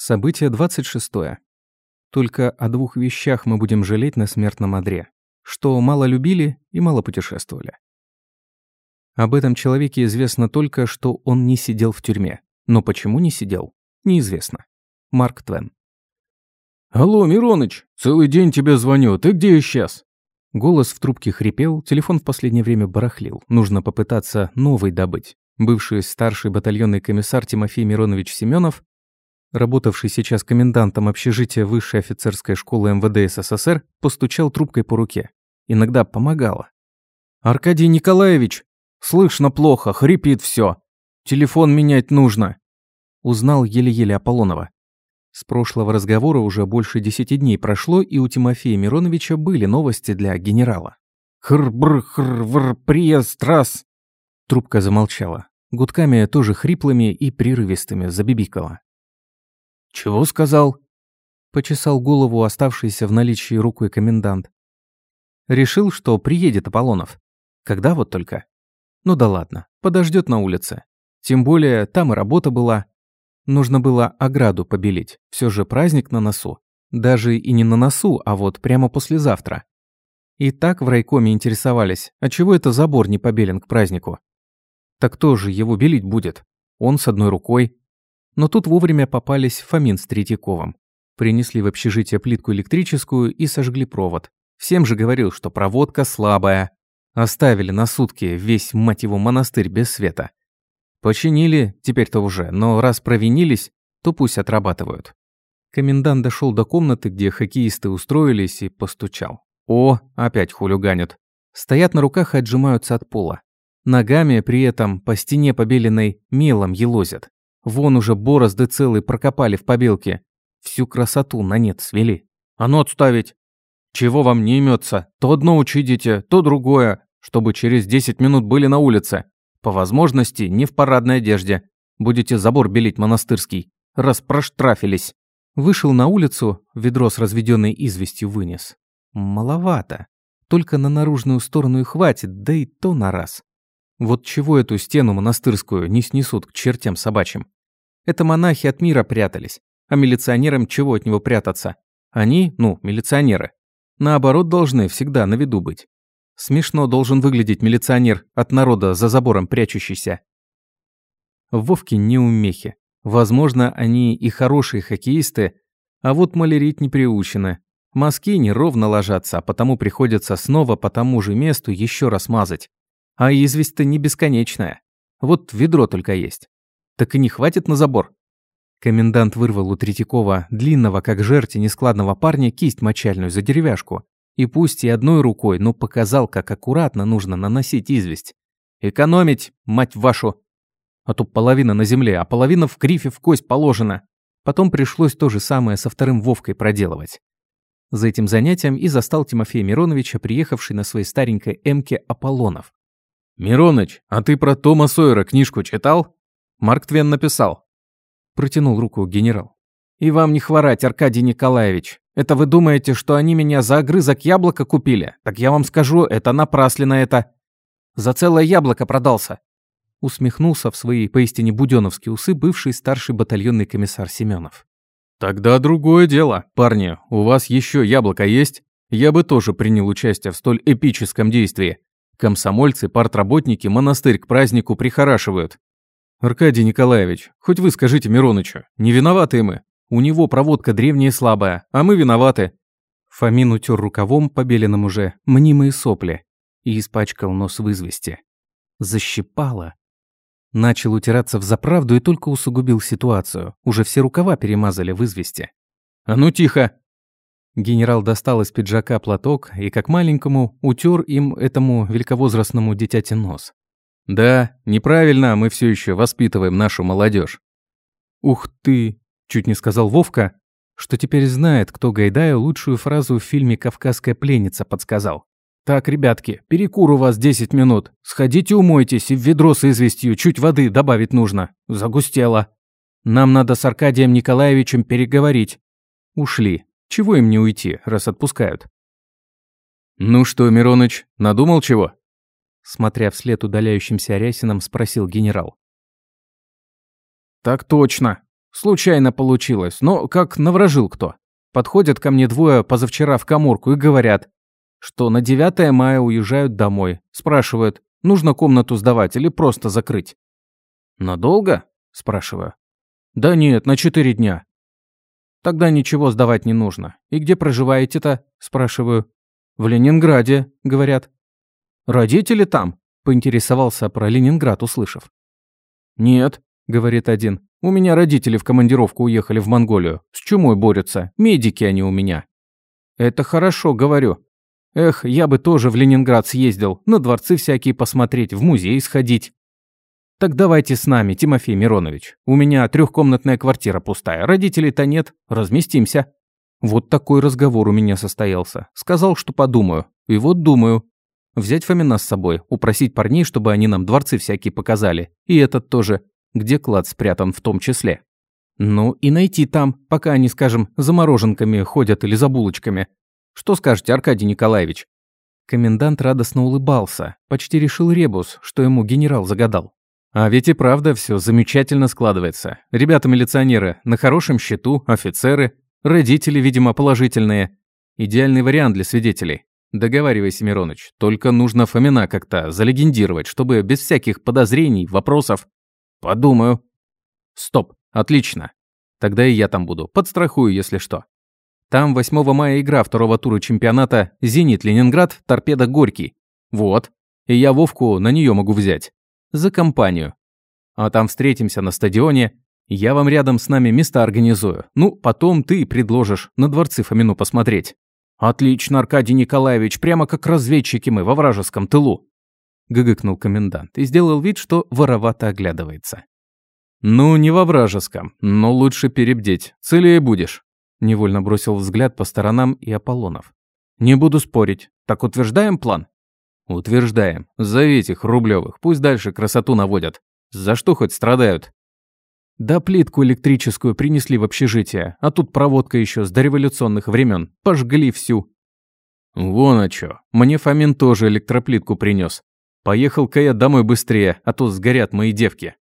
Событие 26. Только о двух вещах мы будем жалеть на смертном одре. Что мало любили и мало путешествовали. Об этом человеке известно только, что он не сидел в тюрьме. Но почему не сидел, неизвестно. Марк Твен. «Алло, Мироныч, целый день тебе звоню, ты где сейчас?» Голос в трубке хрипел, телефон в последнее время барахлил. Нужно попытаться новый добыть. Бывший старший батальонный комиссар Тимофей Миронович Семенов работавший сейчас комендантом общежития высшей офицерской школы МВД СССР, постучал трубкой по руке. Иногда помогало. «Аркадий Николаевич, слышно плохо, хрипит все. Телефон менять нужно», — узнал еле-еле Аполлонова. С прошлого разговора уже больше десяти дней прошло, и у Тимофея Мироновича были новости для генерала. «Хр-бр-хр-вр, приезд, раз!» Трубка замолчала. Гудками тоже хриплыми и прерывистыми забибикала. «Чего сказал?» Почесал голову оставшийся в наличии рукой комендант. Решил, что приедет Аполлонов. Когда вот только? Ну да ладно, подождет на улице. Тем более, там и работа была. Нужно было ограду побелить. Все же праздник на носу. Даже и не на носу, а вот прямо послезавтра. И так в райкоме интересовались, а чего это забор не побелен к празднику? Так кто же его белить будет? Он с одной рукой, но тут вовремя попались Фомин с Третьяковым. Принесли в общежитие плитку электрическую и сожгли провод. Всем же говорил, что проводка слабая. Оставили на сутки весь, мать его, монастырь без света. Починили, теперь-то уже, но раз провинились, то пусть отрабатывают. Комендант дошел до комнаты, где хоккеисты устроились, и постучал. О, опять хулиганят. Стоят на руках и отжимаются от пола. Ногами при этом по стене побеленной мелом елозят. Вон уже борозды целые прокопали в побелке. Всю красоту на нет свели. А ну отставить! Чего вам не имется? То одно учидите, то другое, чтобы через 10 минут были на улице. По возможности, не в парадной одежде. Будете забор белить монастырский. Раз проштрафились. Вышел на улицу, ведро с разведенной известью вынес. Маловато. Только на наружную сторону и хватит, да и то на раз. Вот чего эту стену монастырскую не снесут к чертям собачьим? Это монахи от мира прятались, а милиционерам чего от него прятаться? Они, ну, милиционеры, наоборот должны всегда на виду быть. Смешно должен выглядеть милиционер от народа за забором прячущийся. Вовки не умехи. Возможно, они и хорошие хоккеисты, а вот малярить не приучены. Мазки неровно ложатся, а потому приходится снова по тому же месту еще раз мазать. А известь-то не бесконечная. Вот ведро только есть. Так и не хватит на забор. Комендант вырвал у Третьякова, длинного как жерти нескладного парня, кисть мочальную за деревяшку. И пусть и одной рукой, но показал, как аккуратно нужно наносить известь. «Экономить, мать вашу!» А то половина на земле, а половина в крифе в кость положена. Потом пришлось то же самое со вторым Вовкой проделывать. За этим занятием и застал Тимофея Мироновича, приехавший на своей старенькой «Эмке» Аполлонов. «Мироныч, а ты про Тома Сойера книжку читал?» Марк Твен написал. Протянул руку генерал. «И вам не хворать, Аркадий Николаевич. Это вы думаете, что они меня за огрызок яблока купили? Так я вам скажу, это напраслено это. За целое яблоко продался». Усмехнулся в свои поистине буденовские усы бывший старший батальонный комиссар Семенов. «Тогда другое дело. Парни, у вас еще яблоко есть? Я бы тоже принял участие в столь эпическом действии. Комсомольцы, партработники монастырь к празднику прихорашивают. Аркадий Николаевич, хоть вы скажите Миронычу, не виноваты мы. У него проводка древняя и слабая, а мы виноваты. Фомин утер рукавом, побеленным уже, мнимые сопли, и испачкал нос в извести. Защипало. Начал утираться в заправду и только усугубил ситуацию. Уже все рукава перемазали в извести. «А ну тихо!» Генерал достал из пиджака платок и, как маленькому, утер им этому великовозрастному дитяти нос. «Да, неправильно мы все еще воспитываем нашу молодежь. «Ух ты!» – чуть не сказал Вовка, что теперь знает, кто Гайдаю лучшую фразу в фильме «Кавказская пленница» подсказал. «Так, ребятки, перекур у вас 10 минут. Сходите умойтесь и в ведро с известью чуть воды добавить нужно. Загустело. Нам надо с Аркадием Николаевичем переговорить». Ушли. Чего им не уйти, раз отпускают? «Ну что, Мироныч, надумал чего?» Смотря вслед удаляющимся Арясином, спросил генерал. «Так точно!» Случайно получилось, но как навражил кто. Подходят ко мне двое позавчера в коморку и говорят, что на 9 мая уезжают домой. Спрашивают, нужно комнату сдавать или просто закрыть. «Надолго?» – спрашиваю. «Да нет, на четыре дня». «Тогда ничего сдавать не нужно. И где проживаете-то?» – спрашиваю. «В Ленинграде», – говорят. «Родители там?» – поинтересовался про Ленинград, услышав. «Нет», – говорит один. «У меня родители в командировку уехали в Монголию. С чумой борются. Медики они у меня». «Это хорошо», – говорю. «Эх, я бы тоже в Ленинград съездил, на дворцы всякие посмотреть, в музей сходить». «Так давайте с нами, Тимофей Миронович. У меня трехкомнатная квартира пустая, родителей-то нет, разместимся». Вот такой разговор у меня состоялся. Сказал, что подумаю. И вот думаю. Взять Фомина с собой, упросить парней, чтобы они нам дворцы всякие показали. И этот тоже. Где клад спрятан в том числе. Ну и найти там, пока они, скажем, за мороженками ходят или за булочками. Что скажете, Аркадий Николаевич? Комендант радостно улыбался. Почти решил ребус, что ему генерал загадал. А ведь и правда все замечательно складывается. Ребята-милиционеры на хорошем счету, офицеры, родители, видимо, положительные. Идеальный вариант для свидетелей. Договаривайся, Мироныч, только нужно Фомина как-то залегендировать, чтобы без всяких подозрений, вопросов. Подумаю. Стоп, отлично. Тогда и я там буду, подстрахую, если что. Там 8 мая игра второго тура чемпионата «Зенит-Ленинград», «Торпедо Горький». Вот. И я Вовку на нее могу взять за компанию. А там встретимся на стадионе, я вам рядом с нами места организую. Ну, потом ты предложишь на дворцы Фомину посмотреть. Отлично, Аркадий Николаевич, прямо как разведчики мы во вражеском тылу. Гыгыкнул комендант и сделал вид, что воровато оглядывается. «Ну, не во вражеском, но лучше перебдеть. Целее будешь». Невольно бросил взгляд по сторонам и Аполлонов. «Не буду спорить. Так утверждаем план?» Утверждаем. Зови этих рублевых, пусть дальше красоту наводят. За что хоть страдают? Да плитку электрическую принесли в общежитие, а тут проводка еще с дореволюционных времен. Пожгли всю. Вон а чё. Мне Фомин тоже электроплитку принес. Поехал-ка я домой быстрее, а то сгорят мои девки.